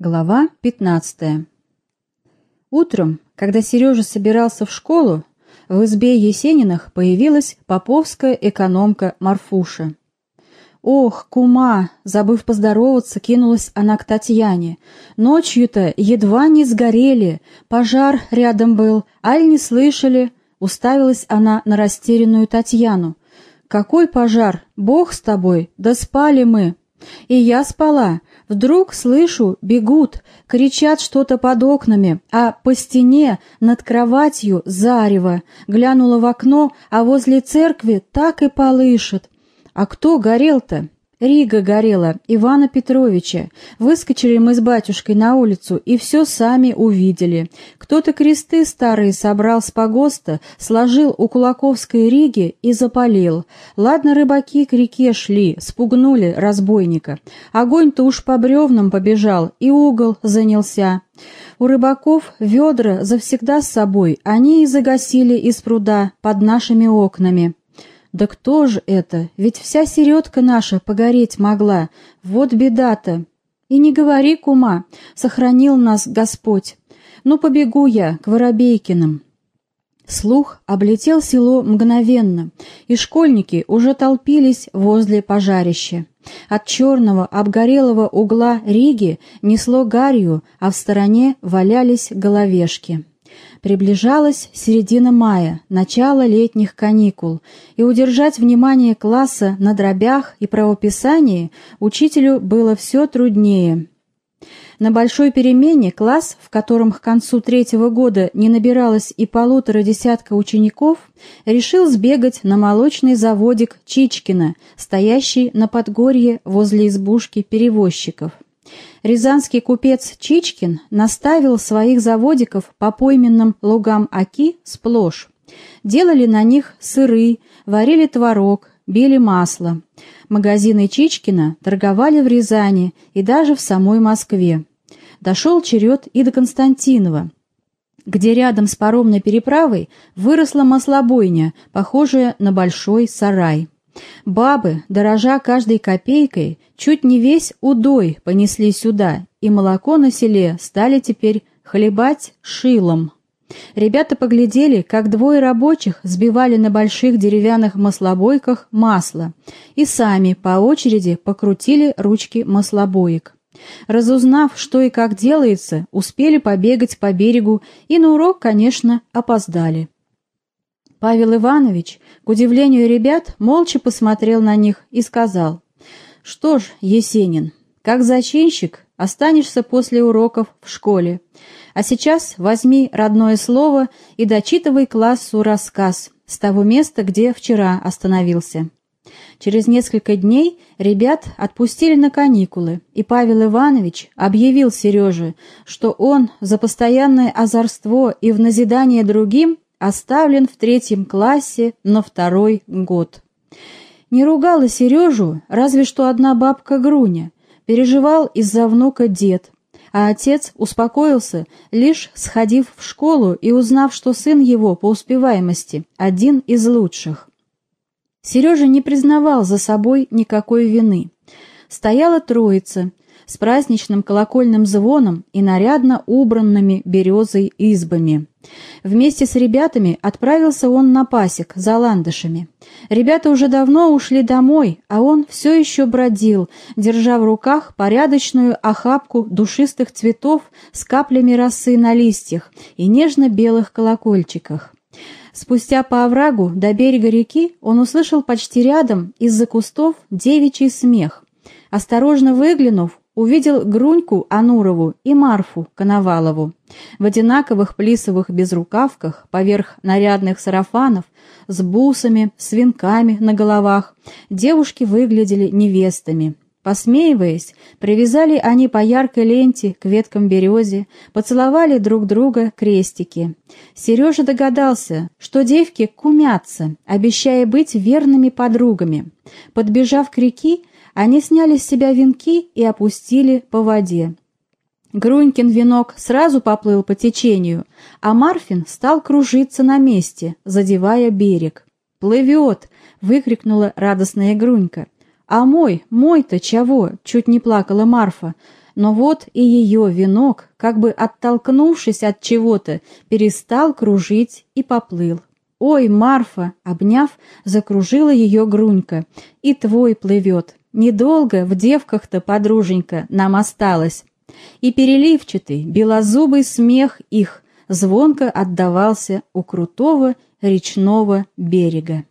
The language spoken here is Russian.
Глава 15 Утром, когда Сережа собирался в школу, в избе Есениных появилась поповская экономка Марфуша. «Ох, кума!» — забыв поздороваться, кинулась она к Татьяне. «Ночью-то едва не сгорели, пожар рядом был, аль не слышали?» — уставилась она на растерянную Татьяну. «Какой пожар? Бог с тобой! Да спали мы!» «И я спала, Вдруг слышу, бегут, кричат что-то под окнами, а по стене над кроватью зарево. Глянула в окно, а возле церкви так и полышет. А кто горел-то? Рига горела, Ивана Петровича. Выскочили мы с батюшкой на улицу и все сами увидели. Кто-то кресты старые собрал с погоста, сложил у Кулаковской Риги и запалил. Ладно, рыбаки к реке шли, спугнули разбойника. Огонь-то уж по бревнам побежал, и угол занялся. У рыбаков ведра завсегда с собой, они и загасили из пруда под нашими окнами. Да кто же это? Ведь вся середка наша погореть могла. Вот беда-то. И не говори, кума, сохранил нас Господь. Ну, побегу я к Воробейкиным. Слух облетел село мгновенно, и школьники уже толпились возле пожарища. От черного обгорелого угла Риги несло гарью, а в стороне валялись головешки. Приближалась середина мая, начало летних каникул, и удержать внимание класса на дробях и правописании учителю было все труднее. На большой перемене класс, в котором к концу третьего года не набиралось и полутора десятка учеников, решил сбегать на молочный заводик Чичкина, стоящий на подгорье возле избушки перевозчиков. Рязанский купец Чичкин наставил своих заводиков по пойменным лугам Оки сплошь. Делали на них сыры, варили творог, били масло. Магазины Чичкина торговали в Рязани и даже в самой Москве. Дошел черед и до Константинова, где рядом с паромной переправой выросла маслобойня, похожая на большой сарай. Бабы, дорожа каждой копейкой, чуть не весь удой понесли сюда, и молоко на селе стали теперь хлебать шилом. Ребята поглядели, как двое рабочих сбивали на больших деревянных маслобойках масло, и сами по очереди покрутили ручки маслобоек. Разузнав, что и как делается, успели побегать по берегу и на урок, конечно, опоздали. Павел Иванович, к удивлению ребят, молча посмотрел на них и сказал, «Что ж, Есенин, как зачинщик останешься после уроков в школе, а сейчас возьми родное слово и дочитывай классу рассказ с того места, где вчера остановился». Через несколько дней ребят отпустили на каникулы, и Павел Иванович объявил Сереже, что он за постоянное озорство и в назидание другим оставлен в третьем классе на второй год. Не ругала Сережу разве что одна бабка Груня, переживал из-за внука дед, а отец успокоился, лишь сходив в школу и узнав, что сын его по успеваемости один из лучших. Сережа не признавал за собой никакой вины. Стояла троица с праздничным колокольным звоном и нарядно убранными березой избами. Вместе с ребятами отправился он на пасек за ландышами. Ребята уже давно ушли домой, а он все еще бродил, держа в руках порядочную охапку душистых цветов с каплями росы на листьях и нежно-белых колокольчиках. Спустя по оврагу до берега реки он услышал почти рядом из-за кустов девичий смех. Осторожно выглянув, увидел Груньку Анурову и Марфу Коновалову. В одинаковых плисовых безрукавках, поверх нарядных сарафанов, с бусами, с венками на головах, девушки выглядели невестами. Посмеиваясь, привязали они по яркой ленте к веткам березе, поцеловали друг друга крестики. Сережа догадался, что девки кумятся, обещая быть верными подругами. Подбежав к реке, они сняли с себя венки и опустили по воде. Грунькин венок сразу поплыл по течению, а Марфин стал кружиться на месте, задевая берег. «Плывет!» — выкрикнула радостная Грунька. «А мой, мой-то чего?» — чуть не плакала Марфа. Но вот и ее венок, как бы оттолкнувшись от чего-то, перестал кружить и поплыл. «Ой, Марфа!» — обняв, закружила ее грунька. «И твой плывет. Недолго в девках-то, подруженька, нам осталось». И переливчатый, белозубый смех их звонко отдавался у крутого речного берега.